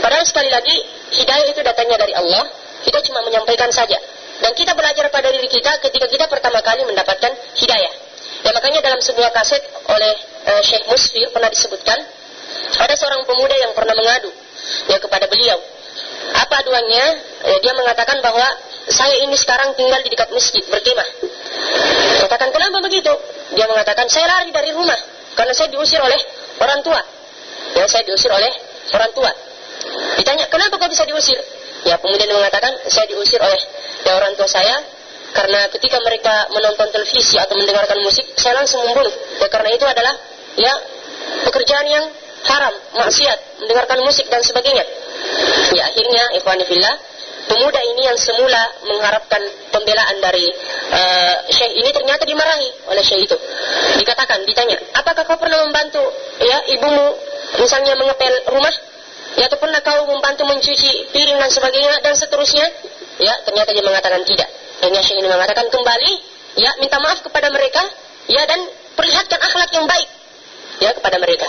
Padahal sekali lagi, hidayah itu datangnya dari Allah, kita cuma menyampaikan saja. Dan kita belajar pada diri kita ketika kita pertama kali mendapatkan hidayah. Ya makanya dalam sebuah kaset oleh uh, Syekh Musfir pernah disebutkan ada seorang pemuda yang pernah mengadu ya kepada beliau. Apa aduannya? Ya, dia mengatakan bahwa saya ini sekarang tinggal di dekat masjid berkemah. Katakan kenapa begitu? Dia mengatakan saya lari dari rumah karena saya diusir oleh orang tua. Ya saya diusir oleh orang tua. Ditanya kenapa kau bisa diusir? Ya kemudian dia mengatakan saya diusir oleh ya, orang tua saya karena ketika mereka menonton televisi atau mendengarkan musik saya langsung membunuh. Ya karena itu adalah ya pekerjaan yang haram, maksiat, mendengarkan musik dan sebagainya. Ya akhirnya ikhwanifillah pemuda ini yang semula mengharapkan pembelaan dari uh, syekh ini ternyata dimarahi oleh syekh itu. Dikatakan, ditanya, apakah kau pernah membantu ya ibumu misalnya mengepel rumah? Ya atau pernah kau membantu mencuci piring dan sebagainya dan seterusnya? Ya ternyata dia mengatakan tidak. Dan syekh ini mengatakan kembali, ya minta maaf kepada mereka, ya dan perlihatkan akhlak yang baik ya kepada mereka.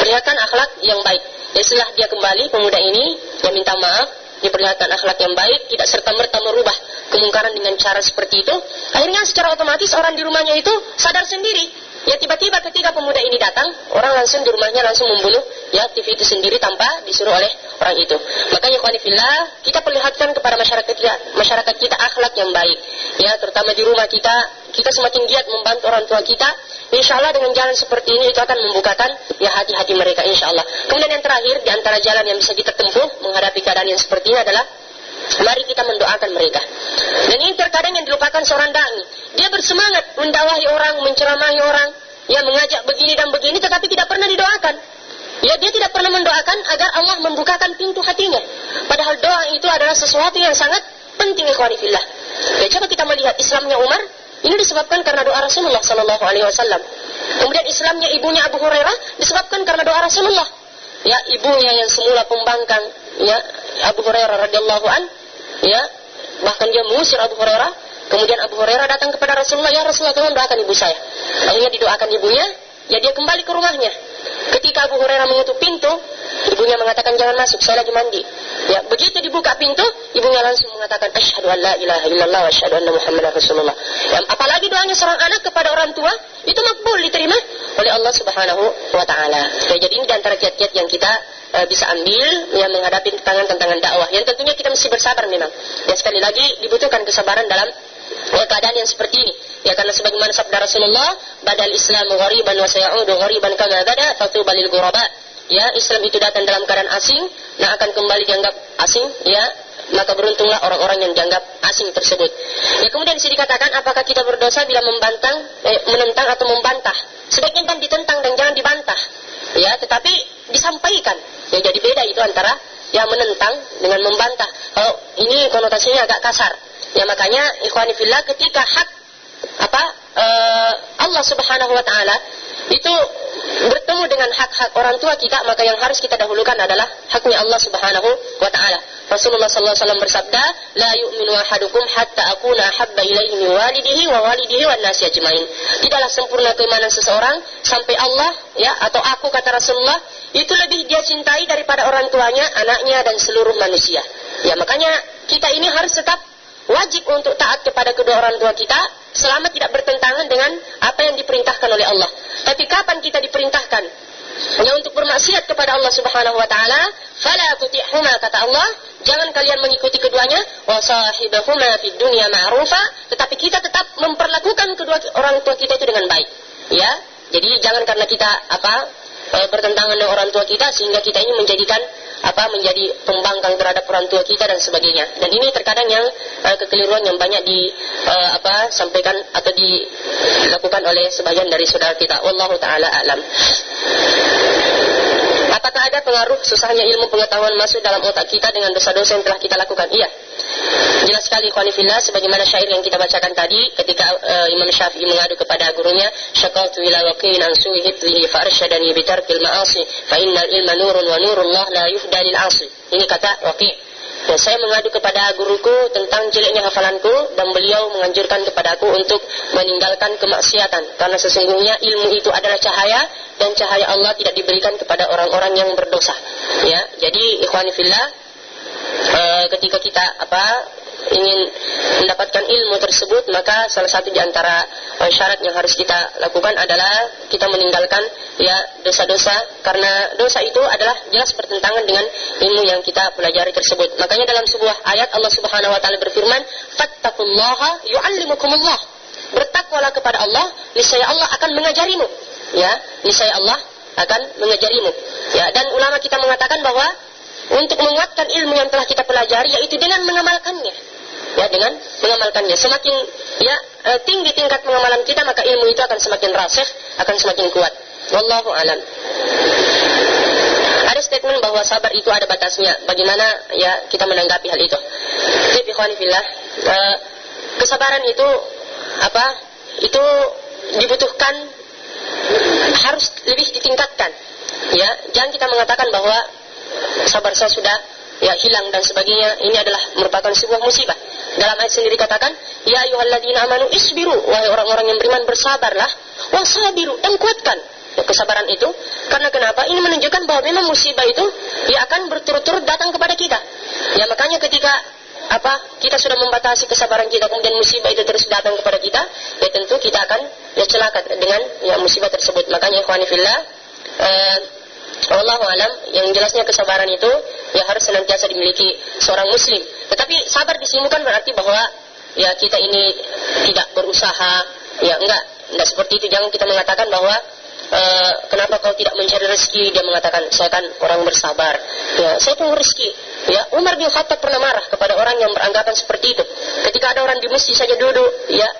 Perlihatkan akhlak yang baik. Dan setelah dia kembali, pemuda ini yang minta maaf, diperlihatkan akhlak yang baik, tidak serta-merta merubah kemungkaran dengan cara seperti itu. Akhirnya secara otomatis orang di rumahnya itu sadar sendiri. Ya tiba-tiba ketika pemuda ini datang, orang langsung di rumahnya langsung membunuh ya TV itu sendiri tanpa disuruh oleh orang itu. Makanya khanifillah, kita perlihatkan kepada masyarakat kita, masyarakat kita akhlak yang baik. Ya, terutama di rumah kita, kita semakin giat membantu orang tua kita, Insya Allah dengan jalan seperti ini itu akan membukakan ya hati-hati mereka insya Allah. Kemudian yang terakhir di antara jalan yang bisa kita tempuh menghadapi keadaan yang seperti ini adalah mari kita mendoakan mereka. Dan ini terkadang yang dilupakan seorang dai. Dia bersemangat mendakwahi orang, menceramahi orang, ya mengajak begini dan begini tetapi tidak pernah didoakan. Ya dia tidak pernah mendoakan agar Allah membukakan pintu hatinya. Padahal doa itu adalah sesuatu yang sangat penting ikhwanifillah. Ya coba kita melihat Islamnya Umar ini disebabkan karena doa Rasulullah Sallallahu Alaihi Wasallam. Kemudian Islamnya ibunya Abu Hurairah disebabkan karena doa Rasulullah. Ya ibunya yang semula pembangkang, ya Abu Hurairah radhiyallahu an, ya bahkan dia mengusir Abu Hurairah. Kemudian Abu Hurairah datang kepada Rasulullah, ya Rasulullah tolong doakan ibu saya. Akhirnya didoakan ibunya, ya dia kembali ke rumahnya. Ketika Abu Hurairah mengutuk pintu, ibunya mengatakan jangan masuk, saya lagi mandi. Ya, begitu dibuka pintu, ibunya langsung mengatakan asyhadu an la ilaha illallah wa asyhadu anna muhammadar rasulullah. Ya, apalagi doanya seorang anak kepada orang tua, itu makbul diterima oleh Allah Subhanahu wa taala. Ya, jadi ini di antara kiat-kiat yang kita uh, bisa ambil yang menghadapi tantangan-tantangan dakwah. Yang tentunya kita mesti bersabar memang. Ya sekali lagi dibutuhkan kesabaran dalam ya, keadaan yang seperti ini. Ya karena sebagaimana sabda Rasulullah, badal Islam ghariban wa sayaudu ghariban kama bada fatuba lil ghuraba. Ya, Islam itu datang dalam keadaan asing, nah akan kembali dianggap asing, ya, maka beruntunglah orang-orang yang dianggap asing tersebut. Ya kemudian sini dikatakan apakah kita berdosa bila membantang, eh, menentang atau membantah? Sebaiknya kan ditentang dan jangan dibantah. Ya, tetapi disampaikan. Ya jadi beda itu antara yang menentang dengan membantah. Kalau ini konotasinya agak kasar. Ya makanya ikhwani fillah ketika hak apa uh, Allah Subhanahu wa taala itu bertemu dengan hak-hak orang tua kita maka yang harus kita dahulukan adalah haknya Allah Subhanahu wa taala. Rasulullah sallallahu alaihi wasallam bersabda, "La yu'minu ahadukum hatta akuna habba ilaihi min walidihi wa walidihi wan nasi ajmain." Tidaklah sempurna keimanan seseorang sampai Allah ya atau aku kata Rasulullah itu lebih dia cintai daripada orang tuanya, anaknya dan seluruh manusia. Ya makanya kita ini harus tetap wajib untuk taat kepada kedua orang tua kita selama tidak bertentangan dengan apa yang diperintahkan oleh Allah. Tapi kapan kita diperintahkan yang untuk bermaksiat kepada Allah Subhanahu wa taala, fala tuti'huma kata Allah, jangan kalian mengikuti keduanya, wa sahibahuma fid dunya ma'rufa, tetapi kita tetap memperlakukan kedua orang tua kita itu dengan baik. Ya. Jadi jangan karena kita apa e, bertentangan dengan orang tua kita sehingga kita ini menjadikan apa menjadi pembangkang terhadap orang tua kita dan sebagainya. Dan ini terkadang yang uh, kekeliruan yang banyak di uh, apa sampaikan atau dilakukan oleh sebagian dari saudara kita. Wallahu taala alam. Apakah ada pengaruh susahnya ilmu pengetahuan masuk dalam otak kita dengan dosa-dosa yang telah kita lakukan? Iya. Jelas sekali khwanifillah sebagaimana syair yang kita bacakan tadi ketika uh, Imam Syafi'i mengadu kepada gurunya syakautu ila waqin an su'i hifdhihi fa arsyadani bi tarkil ma'asi fa innal ilma nurun wa nurullah la yufda lil 'asi. Ini kata Waqi' Ya, saya mengadu kepada guruku tentang jeleknya hafalanku dan beliau menganjurkan kepadaku untuk meninggalkan kemaksiatan karena sesungguhnya ilmu itu adalah cahaya dan cahaya Allah tidak diberikan kepada orang-orang yang berdosa. Ya, jadi ikhwanifillah e, ketika kita apa ingin mendapatkan ilmu tersebut maka salah satu di antara uh, syarat yang harus kita lakukan adalah kita meninggalkan ya dosa-dosa karena dosa itu adalah jelas bertentangan dengan ilmu yang kita pelajari tersebut. Makanya dalam sebuah ayat Allah Subhanahu wa taala berfirman, "Fattaqullaha yu'allimukumullah." Bertakwalah kepada Allah, niscaya Allah akan mengajarimu. Ya, niscaya Allah akan mengajarimu. Ya, dan ulama kita mengatakan bahwa untuk menguatkan ilmu yang telah kita pelajari yaitu dengan mengamalkannya ya dengan mengamalkannya semakin ya tinggi tingkat pengamalan kita maka ilmu itu akan semakin rasih akan semakin kuat. Wallahu alam. Ada statement bahwa sabar itu ada batasnya. Bagaimana ya kita menanggapi hal itu. Jadi fillah e, kesabaran itu apa itu dibutuhkan harus lebih ditingkatkan. Ya jangan kita mengatakan bahwa sabar saya sudah ya hilang dan sebagainya. Ini adalah merupakan sebuah musibah dalam ayat sendiri katakan ya ayyuhalladzina amanu isbiru. Wahai orang-orang yang beriman bersabarlah. Wasabiru dan kuatkan kesabaran itu. Karena kenapa? Ini menunjukkan bahwa memang musibah itu ya akan berturut-turut datang kepada kita. Ya makanya ketika apa kita sudah membatasi kesabaran kita kemudian musibah itu terus datang kepada kita ya tentu kita akan ya celaka dengan ya musibah tersebut. Makanya ikhwanifillah eh, Allah alam yang jelasnya kesabaran itu ya harus senantiasa dimiliki seorang muslim. Tetapi sabar di sini bukan berarti bahwa ya kita ini tidak berusaha, ya enggak, enggak seperti itu. Jangan kita mengatakan bahwa Uh, kenapa kau tidak mencari rezeki? Dia mengatakan, saya kan orang bersabar. Ya, saya tunggu rezeki. Ya, Umar bin Khattab pernah marah kepada orang yang beranggapan seperti itu. Ketika ada orang di masjid saja duduk, ya,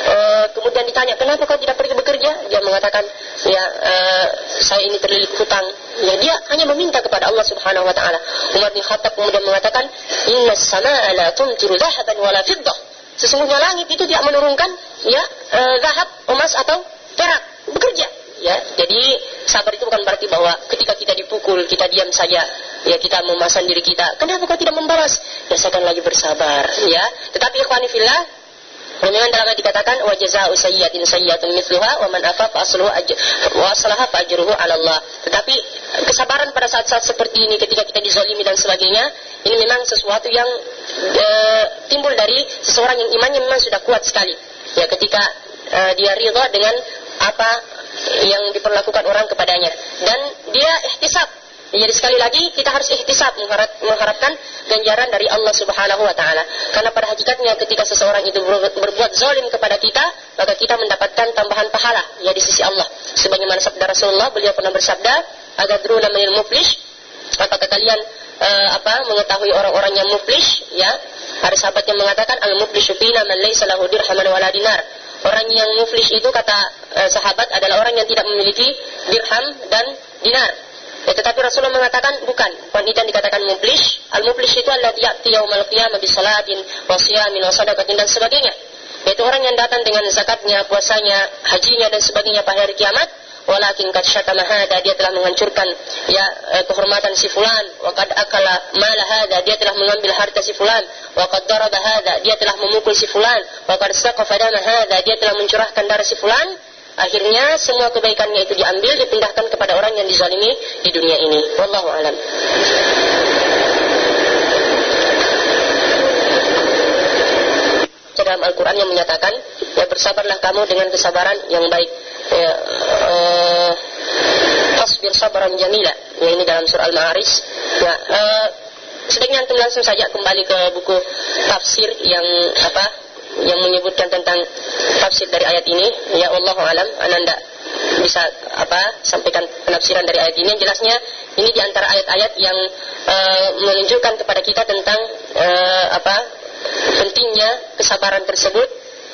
uh, kemudian ditanya kenapa kau tidak pergi bekerja? Dia mengatakan ya uh, saya ini terlilit hutang. Ya dia hanya meminta kepada Allah Subhanahu wa taala. Umar bin Khattab kemudian mengatakan inna samaa la tumtiru dhahaban wala fiddah. Sesungguhnya langit itu tidak menurunkan ya uh, zahab emas atau perak bekerja. Ya jadi sabar itu bukan berarti bahwa ketika kita dipukul kita diam saja ya kita memasang diri kita. Kenapa kau tidak membalas? Ya saya akan lagi bersabar ya. Tetapi ikhwani fillah Kemudian dalam dikatakan wa jazaa'u sayyi'atin mithluha wa man afa fa asluhu wa aslaha fa ajruhu 'ala Allah. Tetapi kesabaran pada saat-saat seperti ini ketika kita dizalimi dan sebagainya, ini memang sesuatu yang e, timbul dari seseorang yang imannya memang sudah kuat sekali. Ya ketika e, dia ridha dengan apa yang diperlakukan orang kepadanya dan dia ihtisab jadi sekali lagi kita harus ikhtisab mengharap, mengharapkan ganjaran dari Allah Subhanahu wa taala. Karena pada hakikatnya ketika seseorang itu berbuat zalim kepada kita, maka kita mendapatkan tambahan pahala ya di sisi Allah. Sebagaimana sabda Rasulullah, beliau pernah bersabda, "Agar druna minal muflish?" Apakah kalian uh, apa mengetahui orang-orang yang muflish ya? Ada sahabat yang mengatakan al-muflishu fina man laysa lahu dirhaman wala dinar. Orang yang muflish itu kata uh, sahabat adalah orang yang tidak memiliki dirham dan dinar. Ya, tetapi Rasulullah mengatakan bukan. Wanita dikatakan mublis. Al-mublis itu adalah ya'ti yaumal qiyamah bisalatin, wa siyamin, wa sadaqatin, dan sebagainya. Yaitu orang yang datang dengan zakatnya, puasanya, hajinya, dan sebagainya pada hari kiamat. Walakin kad syatama hada, dia telah menghancurkan ya eh, kehormatan si fulan. Wa kad akala mala hada, dia telah mengambil harta si fulan. Wa kad daraba hada, dia telah memukul si fulan. Wa kad saqafa dama hada, dia telah mencurahkan darah si fulan Akhirnya semua kebaikannya itu diambil dipindahkan kepada orang yang dizalimi di dunia ini. Wallahu alam. Dalam Al-Quran yang menyatakan, ya bersabarlah kamu dengan kesabaran yang baik. Ya, uh, fasbir sabran jamila. Ya ini dalam surah Al-Ma'arij. Ya, uh, langsung saja kembali ke buku tafsir yang apa yang menyebutkan tentang tafsir dari ayat ini. Ya Allah alam ananda bisa apa sampaikan penafsiran dari ayat ini. Yang jelasnya ini di antara ayat-ayat yang uh, menunjukkan kepada kita tentang uh, apa pentingnya kesabaran tersebut.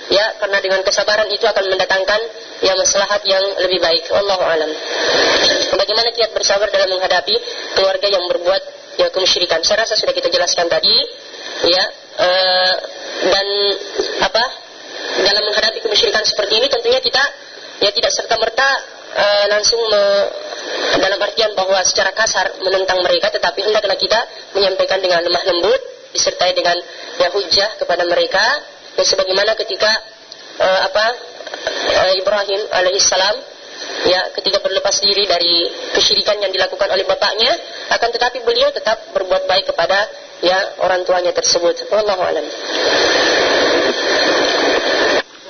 Ya karena dengan kesabaran itu akan mendatangkan ya maslahat yang lebih baik. Allah alam. Bagaimana kiat bersabar dalam menghadapi keluarga yang berbuat ya kemusyrikan? Saya rasa sudah kita jelaskan tadi. Ya uh, dan apa? Dalam menghadapi kemusyrikan seperti ini tentunya kita ya tidak serta merta uh, langsung me, dalam artian bahwa secara kasar menentang mereka tetapi hendaklah kita menyampaikan dengan lemah lembut disertai dengan ya hujah kepada mereka dan sebagaimana ketika uh, apa uh, Ibrahim alaihissalam ya ketika berlepas diri dari kesyirikan yang dilakukan oleh bapaknya akan tetapi beliau tetap berbuat baik kepada ya orang tuanya tersebut wallahu alam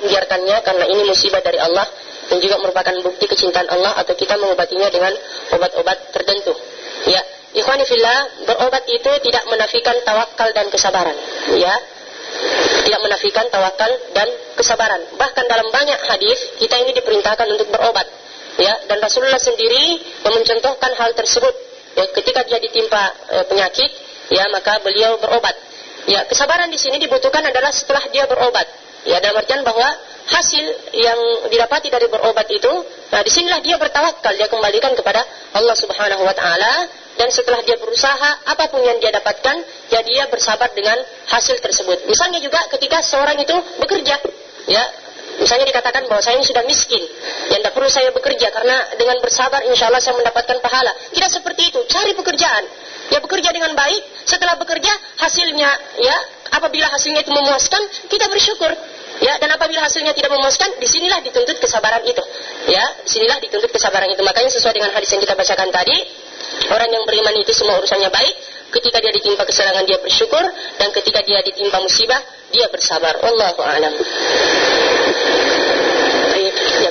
biarkannya karena ini musibah dari Allah dan juga merupakan bukti kecintaan Allah atau kita mengobatinya dengan obat-obat tertentu. Ya, ikhwani fillah, berobat itu tidak menafikan tawakal dan kesabaran. Ya, tidak menafikan tawakal dan kesabaran. Bahkan dalam banyak hadis kita ini diperintahkan untuk berobat. Ya, dan Rasulullah sendiri mencontohkan hal tersebut. Ya, ketika dia ditimpa e, penyakit, ya maka beliau berobat. Ya, kesabaran di sini dibutuhkan adalah setelah dia berobat. Ya, dalam artian bahwa hasil yang didapati dari berobat itu, nah di sinilah dia bertawakal, dia kembalikan kepada Allah Subhanahu Wa Taala dan setelah dia berusaha apa pun yang dia dapatkan, ya dia bersabar dengan hasil tersebut. Misalnya juga ketika seorang itu bekerja, ya misalnya dikatakan bahwa saya sudah miskin, yang tidak perlu saya bekerja karena dengan bersabar insya Allah saya mendapatkan pahala. Tidak seperti itu, cari pekerjaan. Ya bekerja dengan baik, setelah bekerja hasilnya ya apabila hasilnya itu memuaskan, kita bersyukur. Ya, dan apabila hasilnya tidak memuaskan, di sinilah dituntut kesabaran itu. Ya, di sinilah dituntut kesabaran itu. Makanya sesuai dengan hadis yang kita bacakan tadi, orang yang beriman itu semua urusannya baik. Ketika dia ditimpa keserangan dia bersyukur dan ketika dia ditimpa musibah dia bersabar. Allahu a'lam. Baik, ya,